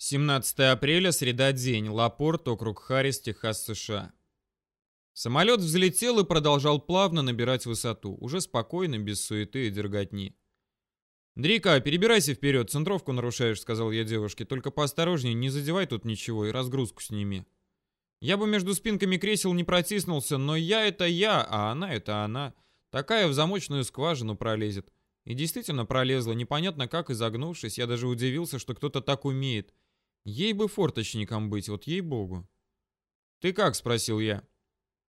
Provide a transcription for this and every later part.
17 апреля, среда день, Лапорт, округ Харрис, Техас, США. Самолет взлетел и продолжал плавно набирать высоту, уже спокойно, без суеты и дерготни. «Дрика, перебирайся вперед, центровку нарушаешь», — сказал я девушке. «Только поосторожнее, не задевай тут ничего и разгрузку сними». Я бы между спинками кресел не протиснулся, но я — это я, а она — это она. Такая в замочную скважину пролезет. И действительно пролезла, непонятно как, изогнувшись. Я даже удивился, что кто-то так умеет. Ей бы форточником быть, вот ей-богу. «Ты как?» — спросил я.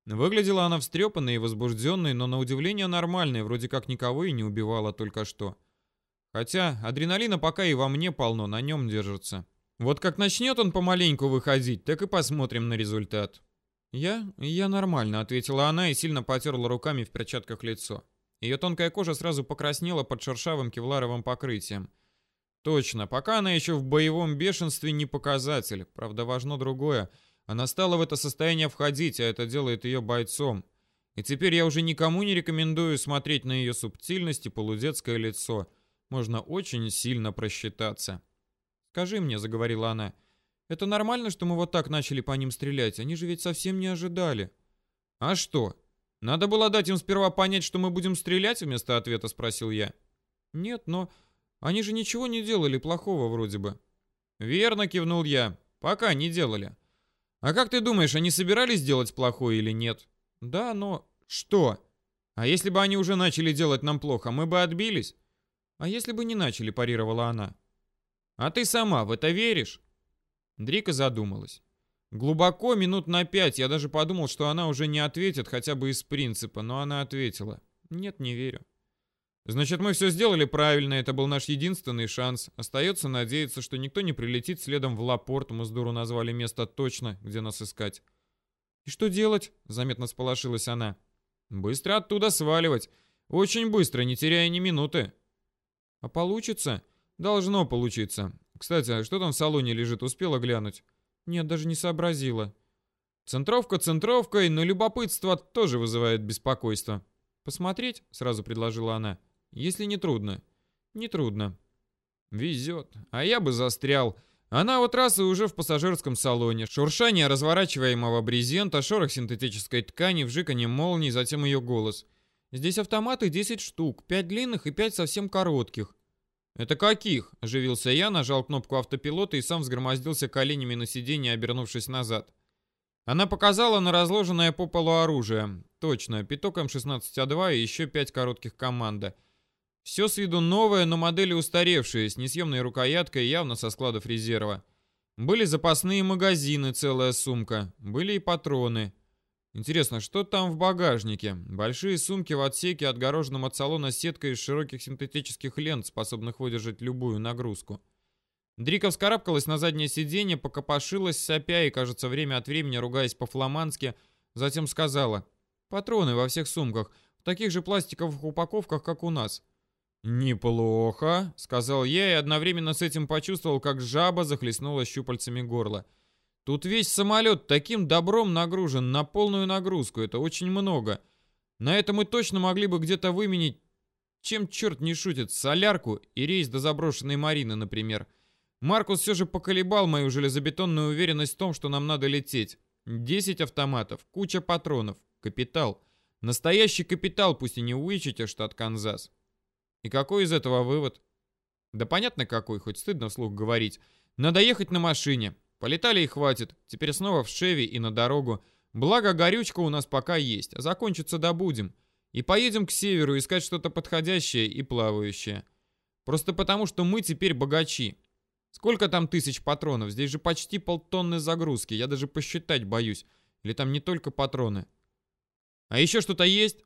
Выглядела она встрепанной и возбужденной, но на удивление нормальной, вроде как никого и не убивала только что. Хотя адреналина пока и во мне полно, на нем держится. Вот как начнет он помаленьку выходить, так и посмотрим на результат. «Я? Я нормально», — ответила она и сильно потерла руками в перчатках лицо. Ее тонкая кожа сразу покраснела под шершавым кевларовым покрытием. Точно, пока она еще в боевом бешенстве не показатель. Правда, важно другое. Она стала в это состояние входить, а это делает ее бойцом. И теперь я уже никому не рекомендую смотреть на ее субтильность и полудетское лицо. Можно очень сильно просчитаться. «Скажи мне», — заговорила она, — «это нормально, что мы вот так начали по ним стрелять? Они же ведь совсем не ожидали». «А что? Надо было дать им сперва понять, что мы будем стрелять?» — вместо ответа спросил я. «Нет, но они же ничего не делали плохого вроде бы. Верно, кивнул я. Пока не делали. А как ты думаешь, они собирались делать плохое или нет? Да, но... Что? А если бы они уже начали делать нам плохо, мы бы отбились? А если бы не начали, парировала она. А ты сама в это веришь? Дрика задумалась. Глубоко, минут на пять, я даже подумал, что она уже не ответит хотя бы из принципа, но она ответила. Нет, не верю. Значит, мы все сделали правильно, это был наш единственный шанс. Остается надеяться, что никто не прилетит следом в Лапорт, мы с дуру назвали место точно, где нас искать. «И что делать?» — заметно сполошилась она. «Быстро оттуда сваливать. Очень быстро, не теряя ни минуты». «А получится?» «Должно получиться. Кстати, а что там в салоне лежит, успела глянуть?» «Нет, даже не сообразила». «Центровка центровкой, но любопытство тоже вызывает беспокойство». «Посмотреть?» — сразу предложила она. Если не трудно. Не трудно. Везет. А я бы застрял. Она вот раз и уже в пассажирском салоне. Шуршание разворачиваемого брезента, шорох синтетической ткани, вжиканье молний, затем ее голос. Здесь автоматы 10 штук, 5 длинных и 5 совсем коротких. «Это каких?» – оживился я, нажал кнопку автопилота и сам взгромоздился коленями на сиденье, обернувшись назад. Она показала на разложенное по полу оружие. Точно, пяток М16А2 и еще пять коротких команда – все с виду новое, но модели устаревшие, с несъемной рукояткой, явно со складов резерва. Были запасные магазины, целая сумка. Были и патроны. Интересно, что там в багажнике? Большие сумки в отсеке, отгороженном от салона сеткой из широких синтетических лент, способных выдержать любую нагрузку. Дрика вскарабкалась на заднее сиденье, покопошилась, сопя и, кажется, время от времени ругаясь по-фламандски, затем сказала «Патроны во всех сумках, в таких же пластиковых упаковках, как у нас. «Неплохо», — сказал я и одновременно с этим почувствовал, как жаба захлестнула щупальцами горло. «Тут весь самолет таким добром нагружен, на полную нагрузку, это очень много. На это мы точно могли бы где-то выменить, чем черт не шутит, солярку и рейс до заброшенной Марины, например. Маркус все же поколебал мою железобетонную уверенность в том, что нам надо лететь. Десять автоматов, куча патронов, капитал. Настоящий капитал, пусть и не Уичите, штат Канзас». И какой из этого вывод? Да понятно какой, хоть стыдно вслух говорить. Надо ехать на машине. Полетали и хватит. Теперь снова в Шеви и на дорогу. Благо, горючка у нас пока есть. А закончится добудем. И поедем к северу искать что-то подходящее и плавающее. Просто потому, что мы теперь богачи. Сколько там тысяч патронов? Здесь же почти полтонны загрузки. Я даже посчитать боюсь. Или там не только патроны. А еще что-то есть?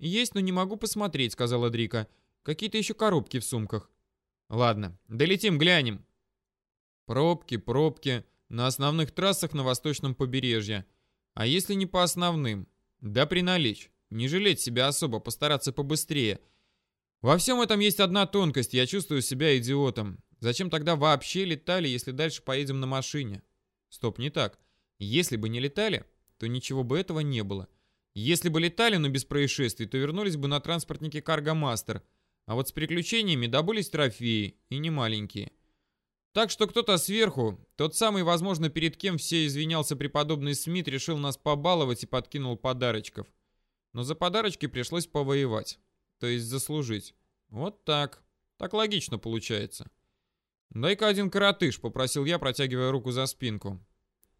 Есть, но не могу посмотреть, сказала Дрика. Какие-то еще коробки в сумках. Ладно, долетим, глянем. Пробки, пробки на основных трассах на восточном побережье. А если не по основным? Да приналечь. Не жалеть себя особо, постараться побыстрее. Во всем этом есть одна тонкость, я чувствую себя идиотом. Зачем тогда вообще летали, если дальше поедем на машине? Стоп, не так. Если бы не летали, то ничего бы этого не было. Если бы летали, но без происшествий, то вернулись бы на транспортнике Cargo Master – а вот с приключениями добылись трофеи, и не маленькие. Так что кто-то сверху, тот самый, возможно, перед кем все извинялся преподобный Смит, решил нас побаловать и подкинул подарочков. Но за подарочки пришлось повоевать. То есть заслужить. Вот так. Так логично получается. «Дай-ка один коротыш», — попросил я, протягивая руку за спинку.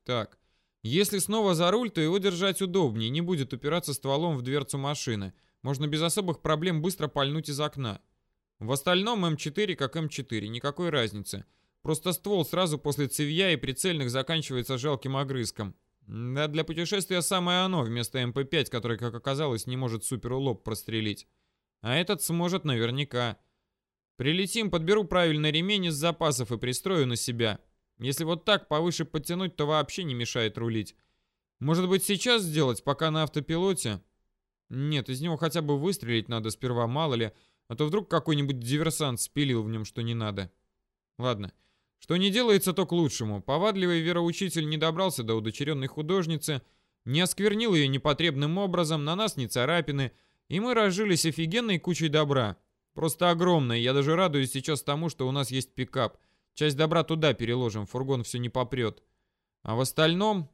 «Так, если снова за руль, то его держать удобнее, не будет упираться стволом в дверцу машины. Можно без особых проблем быстро пальнуть из окна. В остальном М4 как М4, никакой разницы. Просто ствол сразу после цевья и прицельных заканчивается жалким огрызком. Да, для путешествия самое оно, вместо МП-5, который, как оказалось, не может суперу лоб прострелить. А этот сможет наверняка. Прилетим, подберу правильный ремень из запасов и пристрою на себя. Если вот так повыше подтянуть, то вообще не мешает рулить. Может быть сейчас сделать, пока на автопилоте? Нет, из него хотя бы выстрелить надо сперва, мало ли, а то вдруг какой-нибудь диверсант спилил в нем, что не надо. Ладно, что не делается, то к лучшему. Повадливый вероучитель не добрался до удочеренной художницы, не осквернил ее непотребным образом, на нас не царапины, и мы разжились офигенной кучей добра. Просто огромной, я даже радуюсь сейчас тому, что у нас есть пикап. Часть добра туда переложим, фургон все не попрет. А в остальном...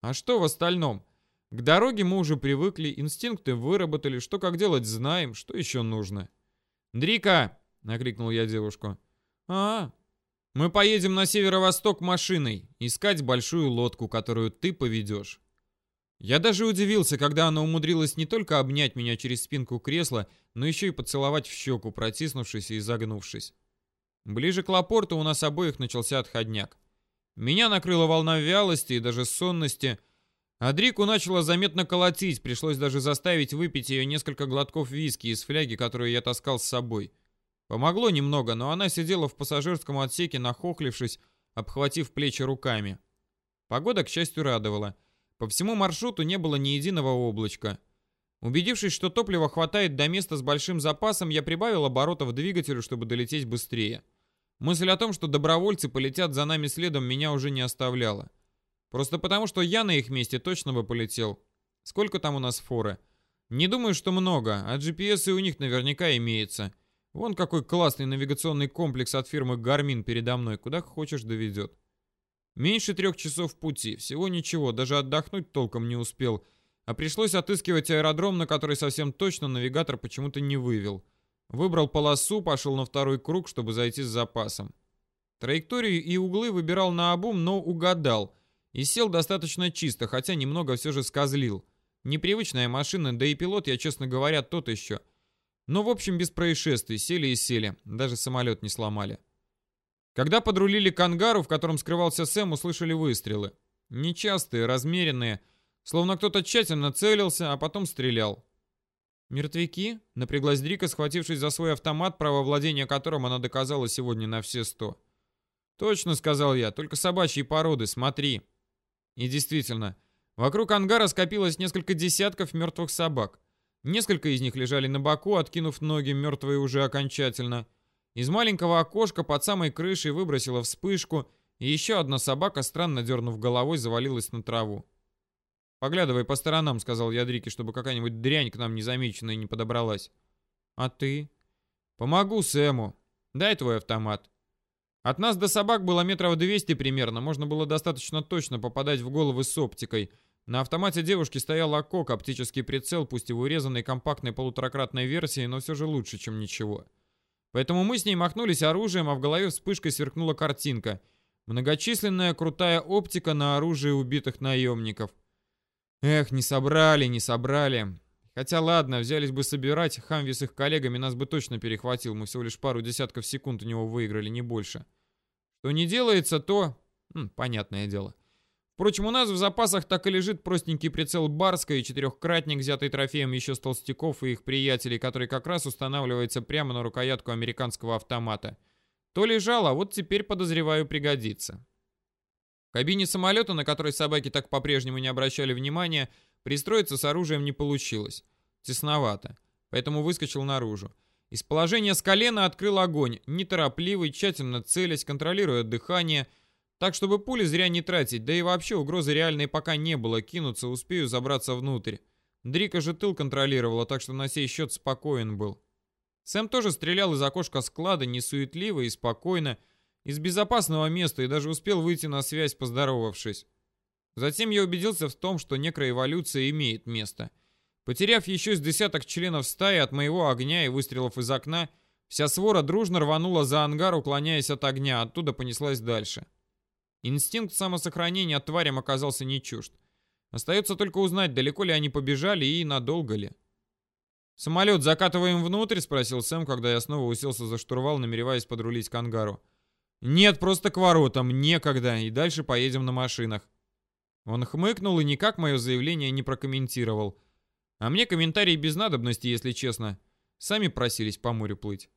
А что в остальном? К дороге мы уже привыкли, инстинкты выработали, что как делать знаем, что еще нужно. «Дрика!» — накрикнул я девушку. «А, мы поедем на северо-восток машиной, искать большую лодку, которую ты поведешь». Я даже удивился, когда она умудрилась не только обнять меня через спинку кресла, но еще и поцеловать в щеку, протиснувшись и изогнувшись. Ближе к Лапорту у нас обоих начался отходняк. Меня накрыла волна вялости и даже сонности — Адрику начала заметно колотить, пришлось даже заставить выпить ее несколько глотков виски из фляги, которую я таскал с собой. Помогло немного, но она сидела в пассажирском отсеке, нахохлившись, обхватив плечи руками. Погода, к счастью, радовала. По всему маршруту не было ни единого облачка. Убедившись, что топлива хватает до места с большим запасом, я прибавил оборотов двигателю, чтобы долететь быстрее. Мысль о том, что добровольцы полетят за нами следом, меня уже не оставляла. Просто потому, что я на их месте точно бы полетел. Сколько там у нас форы? Не думаю, что много, а GPS и у них наверняка имеется. Вон какой классный навигационный комплекс от фирмы Garmin передо мной, куда хочешь доведет. Меньше трех часов пути, всего ничего, даже отдохнуть толком не успел, а пришлось отыскивать аэродром, на который совсем точно навигатор почему-то не вывел. Выбрал полосу, пошел на второй круг, чтобы зайти с запасом. Траекторию и углы выбирал на обум, но угадал — и сел достаточно чисто, хотя немного все же скозлил. Непривычная машина, да и пилот, я, честно говоря, тот еще. Но, в общем, без происшествий, сели и сели, даже самолет не сломали. Когда подрулили к ангару, в котором скрывался Сэм, услышали выстрелы. Нечастые, размеренные, словно кто-то тщательно целился, а потом стрелял. «Мертвяки?» — напряглась Дрика, схватившись за свой автомат, право владения которым она доказала сегодня на все сто. «Точно», — сказал я, — «только собачьи породы, смотри». И действительно, вокруг ангара скопилось несколько десятков мертвых собак. Несколько из них лежали на боку, откинув ноги, мертвые уже окончательно. Из маленького окошка под самой крышей выбросила вспышку, и еще одна собака, странно дернув головой, завалилась на траву. «Поглядывай по сторонам», — сказал я Дрике, чтобы какая-нибудь дрянь к нам незамеченная не подобралась. «А ты?» «Помогу Сэму. Дай твой автомат». От нас до собак было метров 200 примерно, можно было достаточно точно попадать в головы с оптикой. На автомате девушки стоял ОКОК, оптический прицел, пусть и в урезанной компактной полуторакратной версии, но все же лучше, чем ничего. Поэтому мы с ней махнулись оружием, а в голове вспышкой сверкнула картинка. Многочисленная крутая оптика на оружие убитых наемников. Эх, не собрали, не собрали. Хотя ладно, взялись бы собирать, Хамви с их коллегами нас бы точно перехватил. Мы всего лишь пару десятков секунд у него выиграли, не больше. Что не делается, то... Хм, понятное дело. Впрочем, у нас в запасах так и лежит простенький прицел Барска и четырехкратник, взятый трофеем еще с толстяков и их приятелей, который как раз устанавливается прямо на рукоятку американского автомата. То лежал, а вот теперь, подозреваю, пригодится. В кабине самолета, на которой собаки так по-прежнему не обращали внимания, Пристроиться с оружием не получилось. Тесновато. Поэтому выскочил наружу. Из положения с колена открыл огонь, неторопливый, тщательно целясь, контролируя дыхание, так, чтобы пули зря не тратить, да и вообще угрозы реальной пока не было, кинуться успею забраться внутрь. Дрика же тыл контролировала, так что на сей счет спокоен был. Сэм тоже стрелял из окошка склада, несуетливо и спокойно, из безопасного места и даже успел выйти на связь, поздоровавшись. Затем я убедился в том, что некроэволюция имеет место. Потеряв еще с десяток членов стаи от моего огня и выстрелов из окна, вся свора дружно рванула за ангар, уклоняясь от огня, оттуда понеслась дальше. Инстинкт самосохранения тварям оказался не чужд. Остается только узнать, далеко ли они побежали и надолго ли. «Самолет закатываем внутрь?» — спросил Сэм, когда я снова уселся за штурвал, намереваясь подрулить к ангару. «Нет, просто к воротам, некогда, и дальше поедем на машинах». Он хмыкнул и никак мое заявление не прокомментировал. А мне комментарии без надобности, если честно. Сами просились по морю плыть.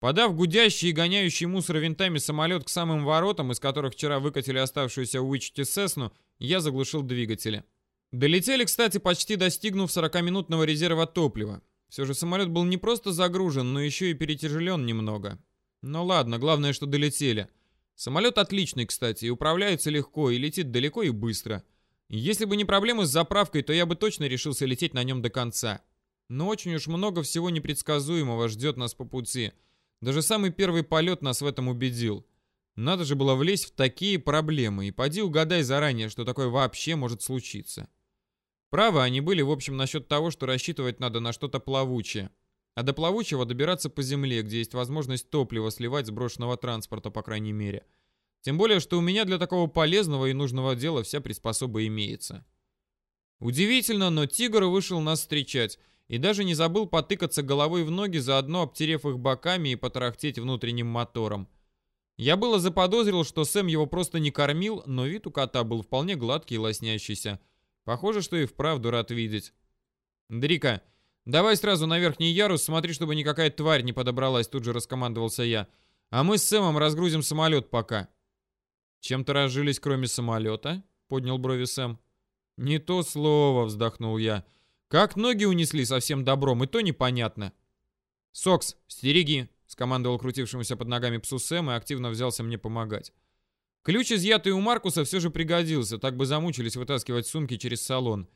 Подав гудящий и гоняющий мусор винтами самолет к самым воротам, из которых вчера выкатили оставшуюся Уичти Сесну, я заглушил двигатели. Долетели, кстати, почти достигнув 40-минутного резерва топлива. Все же самолет был не просто загружен, но еще и перетяжелен немного. Ну ладно, главное, что долетели. Самолет отличный, кстати, и управляется легко, и летит далеко и быстро. Если бы не проблемы с заправкой, то я бы точно решился лететь на нем до конца. Но очень уж много всего непредсказуемого ждет нас по пути. Даже самый первый полет нас в этом убедил. Надо же было влезть в такие проблемы, и поди угадай заранее, что такое вообще может случиться. Правы они были, в общем, насчет того, что рассчитывать надо на что-то плавучее. А до плавучего добираться по земле, где есть возможность топлива сливать с брошенного транспорта, по крайней мере. Тем более, что у меня для такого полезного и нужного дела вся приспособа имеется. Удивительно, но тигр вышел нас встречать и даже не забыл потыкаться головой в ноги, заодно обтерев их боками и потарахтеть внутренним мотором. Я было заподозрил, что Сэм его просто не кормил, но вид у кота был вполне гладкий и лоснящийся. Похоже, что и вправду рад видеть. «Дрика, «Давай сразу на верхний ярус, смотри, чтобы никакая тварь не подобралась», тут же раскомандовался я. «А мы с Сэмом разгрузим самолет пока». «Чем-то разжились, кроме самолета?» — поднял брови Сэм. «Не то слово», — вздохнул я. «Как ноги унесли совсем добром, и то непонятно». «Сокс, стереги», — скомандовал крутившемуся под ногами псу Сэм и активно взялся мне помогать. Ключ, изъятый у Маркуса, все же пригодился, так бы замучились вытаскивать сумки через салон.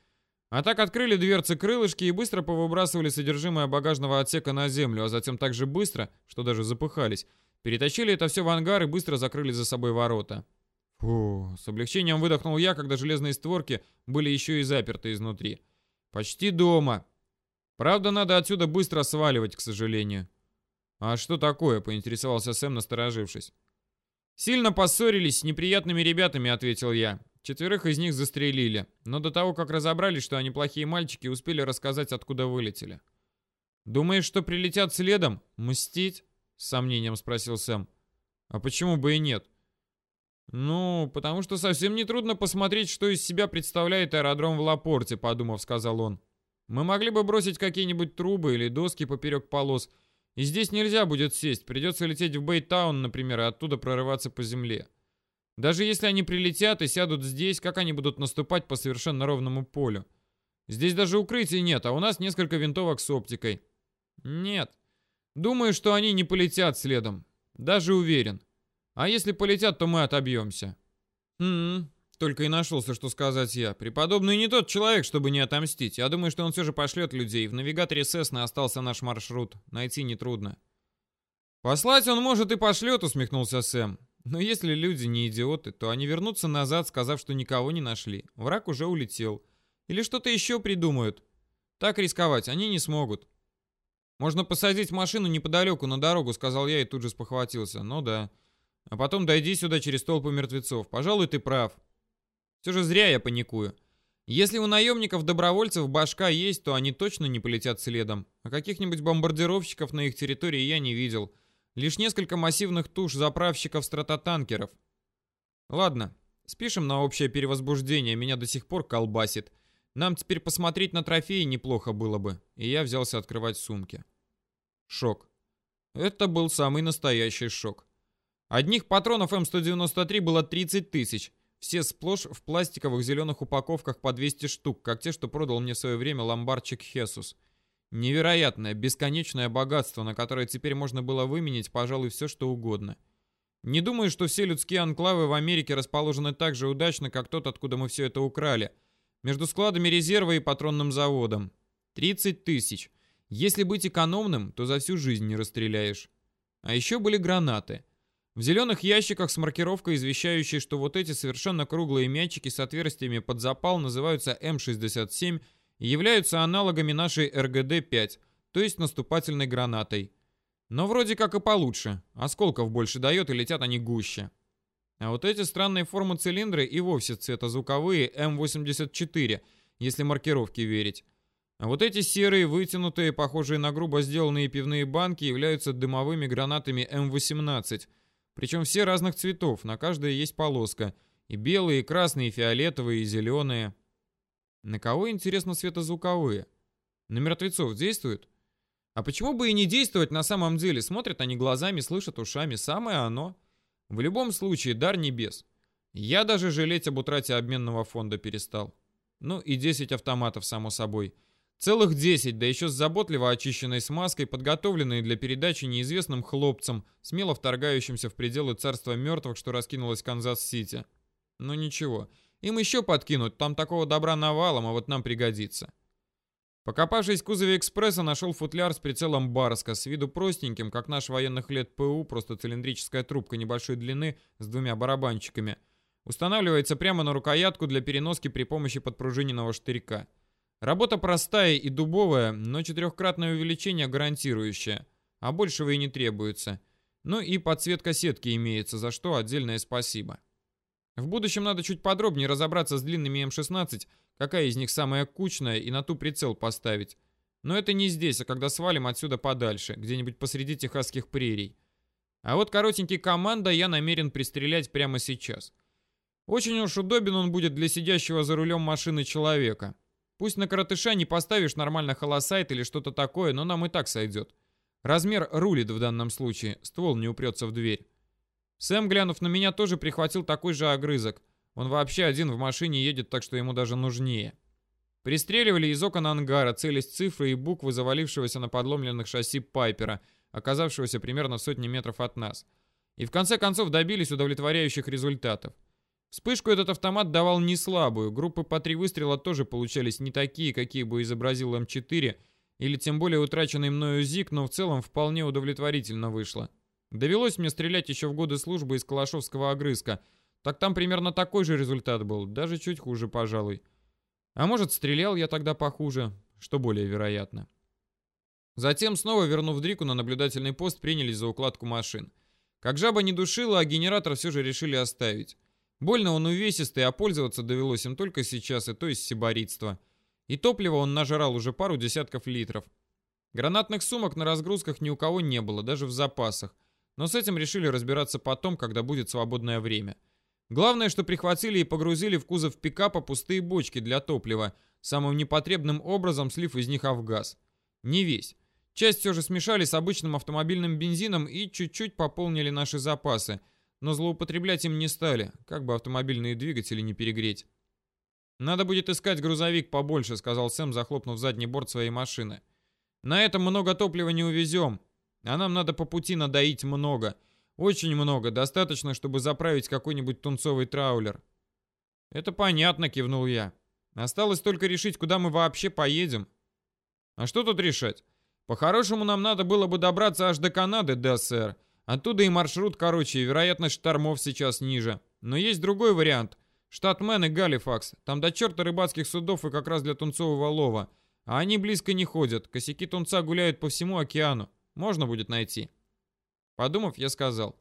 А так открыли дверцы крылышки и быстро повыбрасывали содержимое багажного отсека на землю, а затем так же быстро, что даже запыхались, перетащили это все в ангар и быстро закрыли за собой ворота. Фу, с облегчением выдохнул я, когда железные створки были еще и заперты изнутри. Почти дома. Правда, надо отсюда быстро сваливать, к сожалению. А что такое, поинтересовался Сэм, насторожившись. Сильно поссорились с неприятными ребятами, ответил я. Четверых из них застрелили, но до того, как разобрались, что они плохие мальчики, успели рассказать, откуда вылетели. «Думаешь, что прилетят следом? Мстить?» — с сомнением спросил Сэм. «А почему бы и нет?» «Ну, потому что совсем нетрудно посмотреть, что из себя представляет аэродром в Лапорте», — подумав, сказал он. «Мы могли бы бросить какие-нибудь трубы или доски поперек полос, и здесь нельзя будет сесть, придется лететь в Бейтаун, например, и оттуда прорываться по земле». Даже если они прилетят и сядут здесь, как они будут наступать по совершенно ровному полю? Здесь даже укрытий нет, а у нас несколько винтовок с оптикой. Нет. Думаю, что они не полетят следом. Даже уверен. А если полетят, то мы отобьемся. Хм, только и нашелся, что сказать я. Преподобный не тот человек, чтобы не отомстить. Я думаю, что он все же пошлет людей. В навигаторе Сесна остался наш маршрут. Найти нетрудно. Послать он может и пошлет, усмехнулся Сэм. Но если люди не идиоты, то они вернутся назад, сказав, что никого не нашли. Враг уже улетел. Или что-то еще придумают. Так рисковать они не смогут. Можно посадить машину неподалеку на дорогу, сказал я и тут же спохватился. Ну да. А потом дойди сюда через толпу мертвецов. Пожалуй, ты прав. Все же зря я паникую. Если у наемников-добровольцев башка есть, то они точно не полетят следом. А каких-нибудь бомбардировщиков на их территории я не видел. Лишь несколько массивных туш заправщиков-стратотанкеров. Ладно, спишем на общее перевозбуждение, меня до сих пор колбасит. Нам теперь посмотреть на трофеи неплохо было бы. И я взялся открывать сумки. Шок. Это был самый настоящий шок. Одних патронов М193 было 30 тысяч. Все сплошь в пластиковых зеленых упаковках по 200 штук, как те, что продал мне в свое время ломбарчик Хесус. Невероятное, бесконечное богатство, на которое теперь можно было выменить, пожалуй, все что угодно. Не думаю, что все людские анклавы в Америке расположены так же удачно, как тот, откуда мы все это украли. Между складами резерва и патронным заводом. 30 тысяч. Если быть экономным, то за всю жизнь не расстреляешь. А еще были гранаты. В зеленых ящиках с маркировкой, извещающей, что вот эти совершенно круглые мячики с отверстиями под запал называются М67 и являются аналогами нашей РГД-5, то есть наступательной гранатой. Но вроде как и получше. Осколков больше дает и летят они гуще. А вот эти странные формы цилиндры и вовсе цветозвуковые М84, если маркировке верить. А вот эти серые, вытянутые, похожие на грубо сделанные пивные банки, являются дымовыми гранатами М18. Причем все разных цветов, на каждой есть полоска. И белые, и красные, и фиолетовые, и зеленые. На кого, интересно, светозвуковые? На мертвецов действуют? А почему бы и не действовать на самом деле? Смотрят они глазами, слышат ушами. Самое оно. В любом случае, дар небес. Я даже жалеть об утрате обменного фонда перестал. Ну и 10 автоматов, само собой. Целых 10, да еще с заботливо очищенной смазкой, подготовленные для передачи неизвестным хлопцам, смело вторгающимся в пределы царства мертвых, что раскинулось в Канзас-Сити. Ну ничего, им еще подкинуть, там такого добра навалом, а вот нам пригодится. Покопавшись в кузове экспресса, нашел футляр с прицелом Барска, с виду простеньким, как наш военных лет ПУ, просто цилиндрическая трубка небольшой длины с двумя барабанчиками. Устанавливается прямо на рукоятку для переноски при помощи подпружиненного штырька. Работа простая и дубовая, но четырехкратное увеличение гарантирующее, а большего и не требуется. Ну и подсветка сетки имеется, за что отдельное спасибо. В будущем надо чуть подробнее разобраться с длинными М16, какая из них самая кучная, и на ту прицел поставить. Но это не здесь, а когда свалим отсюда подальше, где-нибудь посреди техасских прерий. А вот коротенький команда я намерен пристрелять прямо сейчас. Очень уж удобен он будет для сидящего за рулем машины человека. Пусть на коротыша не поставишь нормально холосайт или что-то такое, но нам и так сойдет. Размер рулит в данном случае, ствол не упрется в дверь. Сэм, глянув на меня, тоже прихватил такой же огрызок. Он вообще один в машине едет, так что ему даже нужнее. Пристреливали из окон ангара, целясь цифры и буквы завалившегося на подломленных шасси Пайпера, оказавшегося примерно в сотне метров от нас. И в конце концов добились удовлетворяющих результатов. Вспышку этот автомат давал не слабую, группы по три выстрела тоже получались не такие, какие бы изобразил М4, или тем более утраченный мною ЗИК, но в целом вполне удовлетворительно вышло. Довелось мне стрелять еще в годы службы из калашовского огрызка – так там примерно такой же результат был, даже чуть хуже, пожалуй. А может, стрелял я тогда похуже, что более вероятно. Затем, снова вернув Дрику на наблюдательный пост, принялись за укладку машин. Как жаба не душила, а генератор все же решили оставить. Больно он увесистый, а пользоваться довелось им только сейчас, и то из сибаритства. И топлива он нажрал уже пару десятков литров. Гранатных сумок на разгрузках ни у кого не было, даже в запасах. Но с этим решили разбираться потом, когда будет свободное время. — Главное, что прихватили и погрузили в кузов пикапа пустые бочки для топлива, самым непотребным образом слив из них авгаз. Не весь. Часть все же смешали с обычным автомобильным бензином и чуть-чуть пополнили наши запасы, но злоупотреблять им не стали, как бы автомобильные двигатели не перегреть. «Надо будет искать грузовик побольше», — сказал Сэм, захлопнув задний борт своей машины. «На этом много топлива не увезем, а нам надо по пути надоить много». Очень много, достаточно, чтобы заправить какой-нибудь тунцовый траулер. Это понятно, кивнул я. Осталось только решить, куда мы вообще поедем. А что тут решать? По-хорошему нам надо было бы добраться аж до Канады, да, сэр. Оттуда и маршрут короче, и вероятность штормов сейчас ниже. Но есть другой вариант. Штат Мэн и Галифакс. Там до черта рыбацких судов и как раз для тунцового лова. А они близко не ходят. Косяки тунца гуляют по всему океану. Можно будет найти. Подумав, я сказал.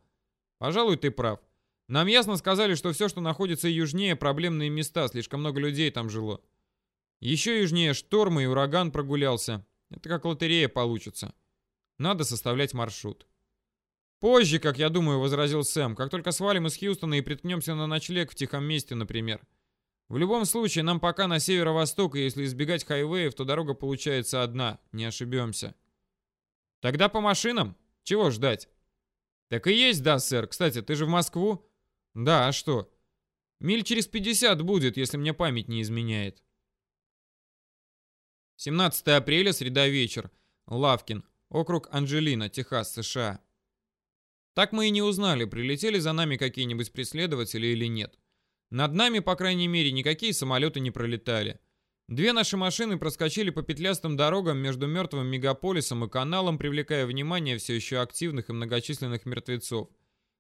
Пожалуй, ты прав. Нам ясно сказали, что все, что находится южнее, проблемные места, слишком много людей там жило. Еще южнее штормы и ураган прогулялся. Это как лотерея получится. Надо составлять маршрут. Позже, как я думаю, возразил Сэм, как только свалим из Хьюстона и приткнемся на ночлег в тихом месте, например. В любом случае, нам пока на северо-восток, и если избегать хайвеев, то дорога получается одна, не ошибемся. Тогда по машинам? Чего ждать? «Так и есть, да, сэр. Кстати, ты же в Москву?» «Да, а что?» «Миль через 50 будет, если мне память не изменяет». 17 апреля, среда вечер. Лавкин. Округ Анджелина, Техас, США. Так мы и не узнали, прилетели за нами какие-нибудь преследователи или нет. Над нами, по крайней мере, никакие самолеты не пролетали. Две наши машины проскочили по петлястым дорогам между мертвым мегаполисом и каналом, привлекая внимание все еще активных и многочисленных мертвецов.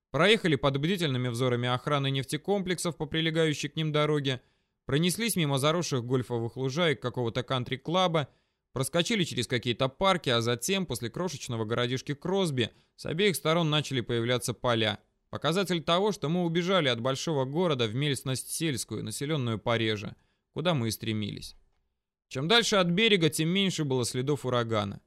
проехали под бдительными взорами охраны нефтекомплексов по прилегающей к ним дороге, пронеслись мимо заросших гольфовых лужаек какого-то кантри-клаба, проскочили через какие-то парки, а затем, после крошечного городишки Кросби, с обеих сторон начали появляться поля. Показатель того, что мы убежали от большого города в местность сельскую, населенную пореже, куда мы и стремились. Чем дальше от берега, тем меньше было следов урагана.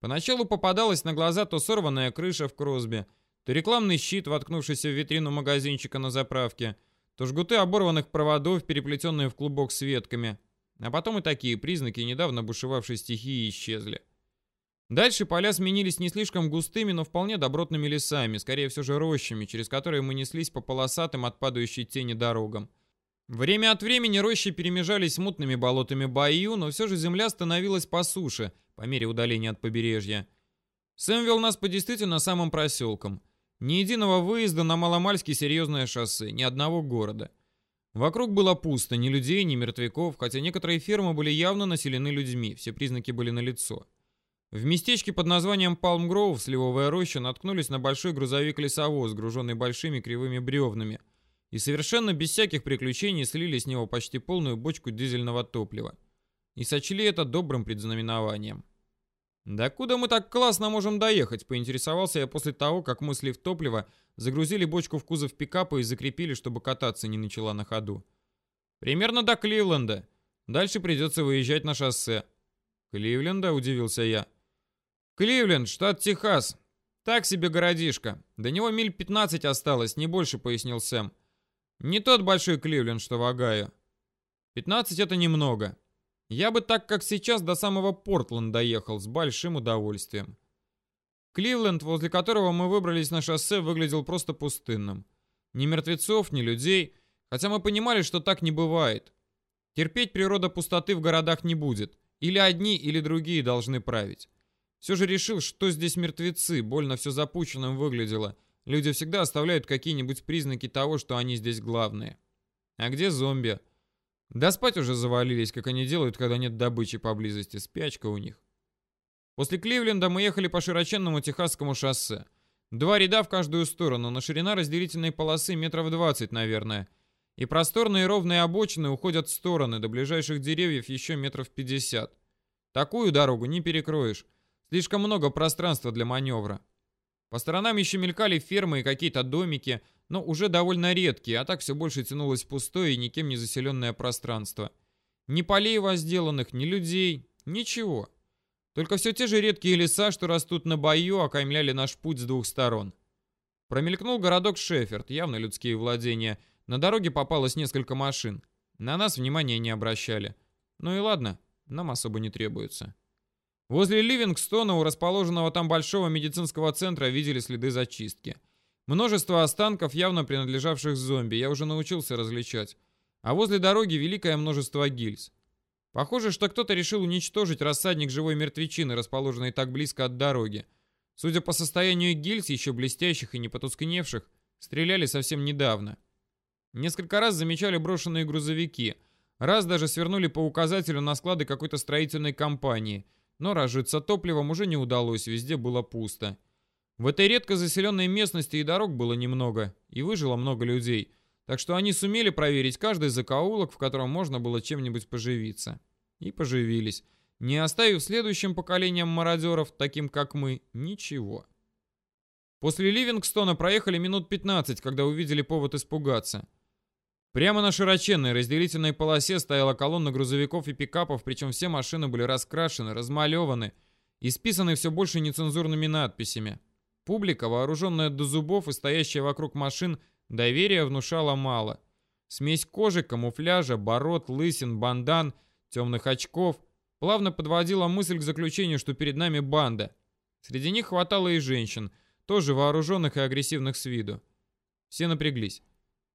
Поначалу попадалась на глаза то сорванная крыша в Кросби, то рекламный щит, воткнувшийся в витрину магазинчика на заправке, то жгуты оборванных проводов, переплетенные в клубок с ветками. А потом и такие признаки недавно бушевавшей стихии исчезли. Дальше поля сменились не слишком густыми, но вполне добротными лесами, скорее все же рощами, через которые мы неслись по полосатым от падающей тени дорогам. Время от времени рощи перемежались мутными болотами баю, но все же земля становилась по суше, по мере удаления от побережья. Сэм вел нас по действительно самым проселкам. Ни единого выезда на маломальски серьезное шоссе, ни одного города. Вокруг было пусто, ни людей, ни мертвяков, хотя некоторые фермы были явно населены людьми, все признаки были налицо. В местечке под названием Палм-Гроув, сливовая роща, наткнулись на большой грузовик-лесовоз, груженный большими кривыми бревнами, и совершенно без всяких приключений слили с него почти полную бочку дизельного топлива. И сочли это добрым предзнаменованием. «Да куда мы так классно можем доехать?» — поинтересовался я после того, как мы, слив топливо, загрузили бочку в кузов пикапа и закрепили, чтобы кататься не начала на ходу. «Примерно до Кливленда. Дальше придется выезжать на шоссе». «Кливленда?» — удивился я. «Кливленд, штат Техас. Так себе городишко. До него миль 15 осталось, не больше», — пояснил Сэм. Не тот большой Кливленд, что в Огайо. 15 это немного. Я бы так, как сейчас, до самого Портленда ехал с большим удовольствием. Кливленд, возле которого мы выбрались на шоссе, выглядел просто пустынным. Ни мертвецов, ни людей, хотя мы понимали, что так не бывает. Терпеть природа пустоты в городах не будет. Или одни, или другие должны править. Все же решил, что здесь мертвецы, больно все запущенным выглядело, Люди всегда оставляют какие-нибудь признаки того, что они здесь главные. А где зомби? Да спать уже завалились, как они делают, когда нет добычи поблизости. Спячка у них. После Кливленда мы ехали по широченному Техасскому шоссе. Два ряда в каждую сторону, но ширина разделительной полосы метров 20, наверное. И просторные ровные обочины уходят в стороны, до ближайших деревьев еще метров 50. Такую дорогу не перекроешь. Слишком много пространства для маневра. По сторонам еще мелькали фермы и какие-то домики, но уже довольно редкие, а так все больше тянулось пустое и никем не заселенное пространство. Ни полей возделанных, ни людей, ничего. Только все те же редкие леса, что растут на бою, окаймляли наш путь с двух сторон. Промелькнул городок Шеферд, явно людские владения. На дороге попалось несколько машин. На нас внимания не обращали. Ну и ладно, нам особо не требуется. Возле Ливингстона, у расположенного там большого медицинского центра, видели следы зачистки. Множество останков, явно принадлежавших зомби, я уже научился различать. А возле дороги великое множество гильз. Похоже, что кто-то решил уничтожить рассадник живой мертвечины, расположенный так близко от дороги. Судя по состоянию гильз, еще блестящих и не потускневших, стреляли совсем недавно. Несколько раз замечали брошенные грузовики. Раз даже свернули по указателю на склады какой-то строительной компании – но разжиться топливом уже не удалось, везде было пусто. В этой редко заселенной местности и дорог было немного, и выжило много людей, так что они сумели проверить каждый закоулок, в котором можно было чем-нибудь поживиться. И поживились, не оставив следующим поколениям мародеров, таким как мы, ничего. После Ливингстона проехали минут 15, когда увидели повод испугаться. Прямо на широченной разделительной полосе стояла колонна грузовиков и пикапов, причем все машины были раскрашены, размалеваны и списаны все больше нецензурными надписями. Публика, вооруженная до зубов и стоящая вокруг машин, доверия внушала мало. Смесь кожи, камуфляжа, бород, лысин, бандан, темных очков плавно подводила мысль к заключению, что перед нами банда. Среди них хватало и женщин, тоже вооруженных и агрессивных с виду. Все напряглись.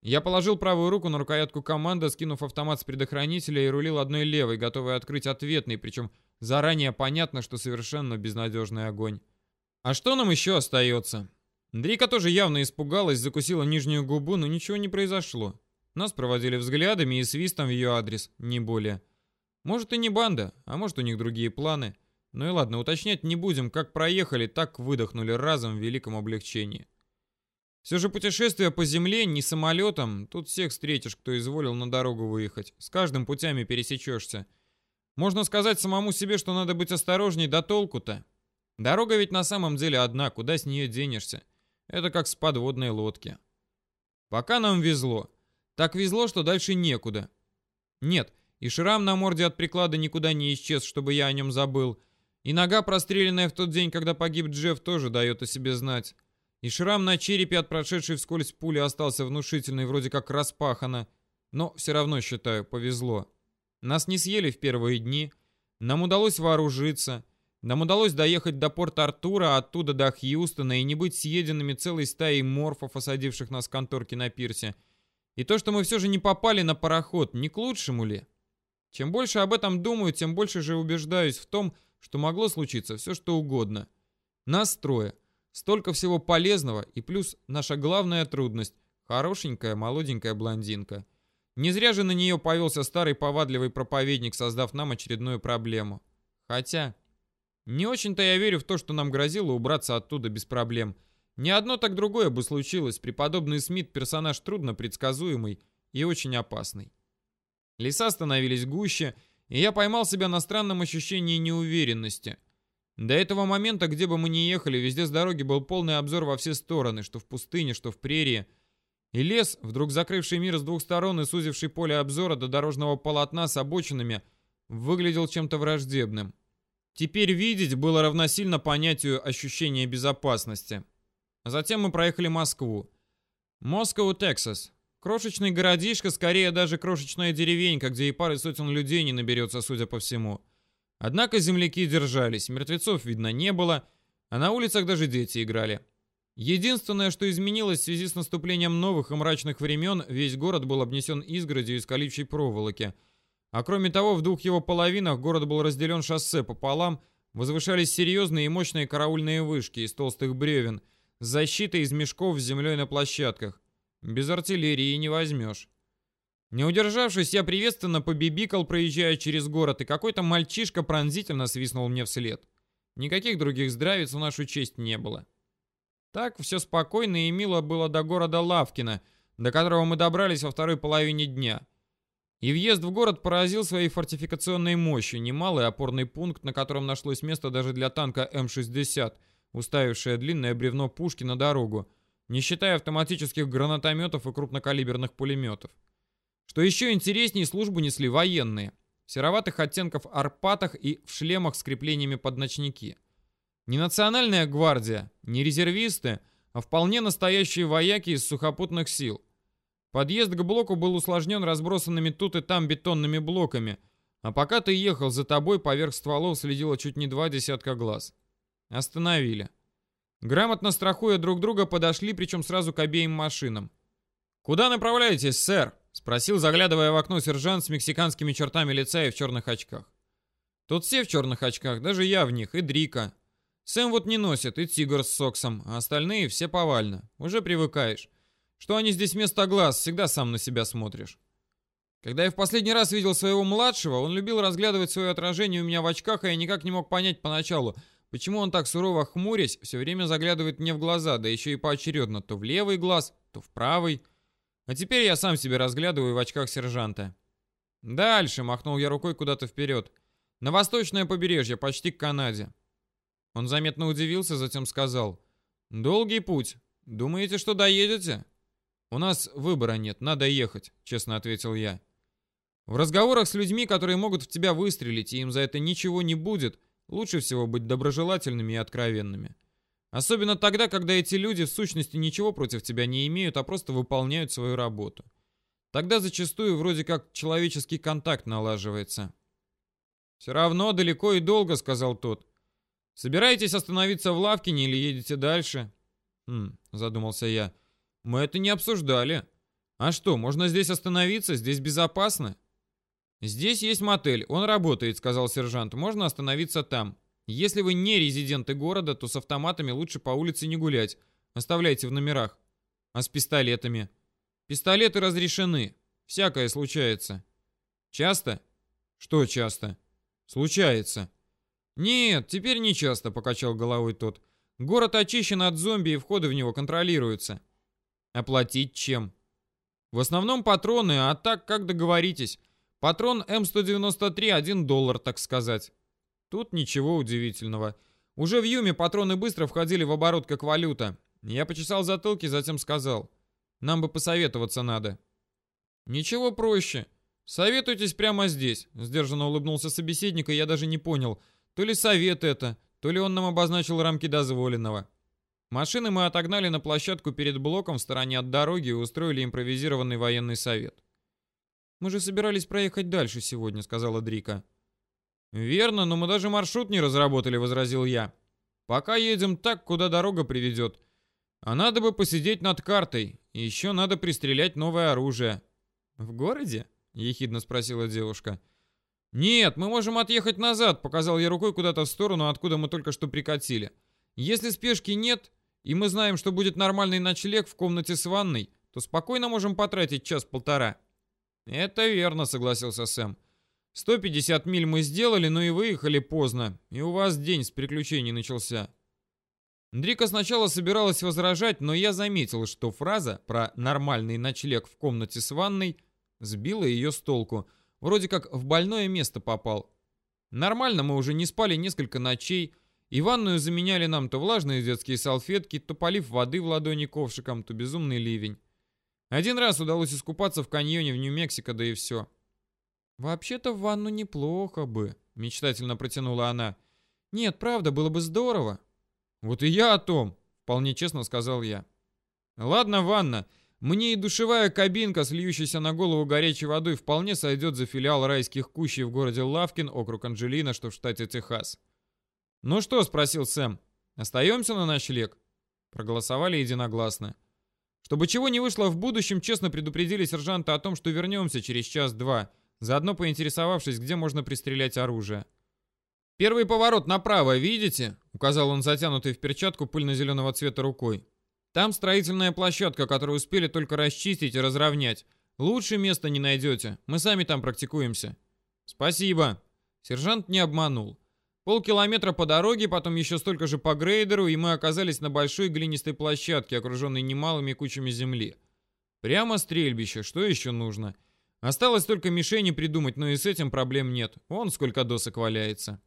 Я положил правую руку на рукоятку команды, скинув автомат с предохранителя и рулил одной левой, готовый открыть ответный, причем заранее понятно, что совершенно безнадежный огонь. А что нам еще остается? Дрика тоже явно испугалась, закусила нижнюю губу, но ничего не произошло. Нас проводили взглядами и свистом в ее адрес, не более. Может и не банда, а может у них другие планы. Ну и ладно, уточнять не будем, как проехали, так выдохнули разом в великом облегчении. Все же путешествие по земле, не самолетом, тут всех встретишь, кто изволил на дорогу выехать. С каждым путями пересечешься. Можно сказать самому себе, что надо быть осторожней, да толку-то. Дорога ведь на самом деле одна, куда с нее денешься. Это как с подводной лодки. Пока нам везло. Так везло, что дальше некуда. Нет, и шрам на морде от приклада никуда не исчез, чтобы я о нем забыл. И нога, простреленная в тот день, когда погиб Джефф, тоже дает о себе знать. И шрам на черепе от прошедшей вскользь пули остался внушительный, вроде как распахано. Но все равно, считаю, повезло. Нас не съели в первые дни. Нам удалось вооружиться. Нам удалось доехать до порта Артура, оттуда до Хьюстона и не быть съеденными целой стаей морфов, осадивших нас в конторке на пирсе. И то, что мы все же не попали на пароход, не к лучшему ли? Чем больше об этом думаю, тем больше же убеждаюсь в том, что могло случиться все что угодно. Нас трое. Столько всего полезного и плюс наша главная трудность – хорошенькая молоденькая блондинка. Не зря же на нее повелся старый повадливый проповедник, создав нам очередную проблему. Хотя, не очень-то я верю в то, что нам грозило убраться оттуда без проблем. Ни одно, так другое бы случилось. Преподобный Смит – персонаж трудно предсказуемый и очень опасный. Леса становились гуще, и я поймал себя на странном ощущении неуверенности – до этого момента, где бы мы ни ехали, везде с дороги был полный обзор во все стороны, что в пустыне, что в прерии. И лес, вдруг закрывший мир с двух сторон и сузивший поле обзора до дорожного полотна с обочинами, выглядел чем-то враждебным. Теперь видеть было равносильно понятию ощущения безопасности. Затем мы проехали Москву. Москва, Тексас. Крошечный городишко, скорее даже крошечная деревенька, где и пары сотен людей не наберется, судя по всему. Однако земляки держались, мертвецов видно не было, а на улицах даже дети играли. Единственное, что изменилось в связи с наступлением новых и мрачных времен, весь город был обнесен изгородью из колючей проволоки. А кроме того, в двух его половинах город был разделен шоссе пополам, возвышались серьезные и мощные караульные вышки из толстых бревен, с защитой из мешков с землей на площадках. Без артиллерии не возьмешь. Не удержавшись, я приветственно побибикал, проезжая через город, и какой-то мальчишка пронзительно свистнул мне вслед. Никаких других здравиц в нашу честь не было. Так все спокойно и мило было до города Лавкина, до которого мы добрались во второй половине дня. И въезд в город поразил своей фортификационной мощью, немалый опорный пункт, на котором нашлось место даже для танка М-60, уставившее длинное бревно пушки на дорогу, не считая автоматических гранатометов и крупнокалиберных пулеметов. Что еще интереснее, службу несли военные. В сероватых оттенков арпатах и в шлемах с креплениями под ночники. Не национальная гвардия, не резервисты, а вполне настоящие вояки из сухопутных сил. Подъезд к блоку был усложнен разбросанными тут и там бетонными блоками, а пока ты ехал, за тобой поверх стволов следило чуть не два десятка глаз. Остановили. Грамотно страхуя друг друга, подошли, причем сразу к обеим машинам. «Куда направляетесь, сэр?» Спросил, заглядывая в окно сержант с мексиканскими чертами лица и в черных очках. Тут все в черных очках, даже я в них, и Дрика. Сэм вот не носит, и Тигр с Соксом, а остальные все повально. Уже привыкаешь. Что они здесь вместо глаз, всегда сам на себя смотришь. Когда я в последний раз видел своего младшего, он любил разглядывать свое отражение у меня в очках, и я никак не мог понять поначалу, почему он так сурово хмурясь все время заглядывает мне в глаза, да еще и поочередно, то в левый глаз, то в правый. А теперь я сам себе разглядываю в очках сержанта. Дальше, махнул я рукой куда-то вперед. На восточное побережье, почти к Канаде. Он заметно удивился, затем сказал. Долгий путь. Думаете, что доедете? У нас выбора нет, надо ехать, честно ответил я. В разговорах с людьми, которые могут в тебя выстрелить, и им за это ничего не будет, лучше всего быть доброжелательными и откровенными. Особенно тогда, когда эти люди в сущности ничего против тебя не имеют, а просто выполняют свою работу. Тогда зачастую вроде как человеческий контакт налаживается. «Все равно далеко и долго», — сказал тот. «Собираетесь остановиться в Лавкине или едете дальше?» «Хм», — задумался я. «Мы это не обсуждали. А что, можно здесь остановиться? Здесь безопасно?» «Здесь есть мотель, он работает», — сказал сержант. «Можно остановиться там». Если вы не резиденты города, то с автоматами лучше по улице не гулять. Оставляйте в номерах. А с пистолетами? Пистолеты разрешены. Всякое случается. Часто? Что часто? Случается. Нет, теперь не часто, покачал головой тот. Город очищен от зомби и входы в него контролируются. Оплатить чем? В основном патроны, а так, как договоритесь. Патрон М193 1 доллар, так сказать. Тут ничего удивительного. Уже в Юме патроны быстро входили в оборот как валюта. Я почесал затылки, затем сказал. Нам бы посоветоваться надо. Ничего проще. Советуйтесь прямо здесь. Сдержанно улыбнулся собеседник, и я даже не понял, то ли совет это, то ли он нам обозначил рамки дозволенного. Машины мы отогнали на площадку перед блоком в стороне от дороги и устроили импровизированный военный совет. «Мы же собирались проехать дальше сегодня», — сказала Дрика. «Верно, но мы даже маршрут не разработали», — возразил я. «Пока едем так, куда дорога приведет. А надо бы посидеть над картой. Еще надо пристрелять новое оружие». «В городе?» — ехидно спросила девушка. «Нет, мы можем отъехать назад», — показал я рукой куда-то в сторону, откуда мы только что прикатили. «Если спешки нет, и мы знаем, что будет нормальный ночлег в комнате с ванной, то спокойно можем потратить час-полтора». «Это верно», — согласился Сэм. «150 миль мы сделали, но и выехали поздно, и у вас день с приключений начался». Дрика сначала собиралась возражать, но я заметил, что фраза про нормальный ночлег в комнате с ванной сбила ее с толку — Вроде как в больное место попал. Нормально мы уже не спали несколько ночей, и ванную заменяли нам то влажные детские салфетки, то полив воды в ладони ковшиком, то безумный ливень. Один раз удалось искупаться в каньоне в Нью-Мексико, да и все. «Вообще-то в ванну неплохо бы», — мечтательно протянула она. «Нет, правда, было бы здорово». «Вот и я о том», — вполне честно сказал я. «Ладно, ванна, мне и душевая кабинка с льющейся на голову горячей водой вполне сойдет за филиал райских кущей в городе Лавкин, округ Анджелина, что в штате Техас. «Ну что?» — спросил Сэм. «Остаемся на ночлег?» Проголосовали единогласно. Чтобы чего не вышло в будущем, честно предупредили сержанта о том, что вернемся через час-два, заодно поинтересовавшись, где можно пристрелять оружие. «Первый поворот направо, видите?» — указал он затянутый в перчатку пыльно-зеленого цвета рукой. Там строительная площадка, которую успели только расчистить и разровнять. Лучше места не найдете. Мы сами там практикуемся. Спасибо. Сержант не обманул. Полкилометра по дороге, потом еще столько же по грейдеру, и мы оказались на большой глинистой площадке, окруженной немалыми кучами земли. Прямо стрельбище, что еще нужно? Осталось только мишени придумать, но и с этим проблем нет. Вон сколько досок валяется.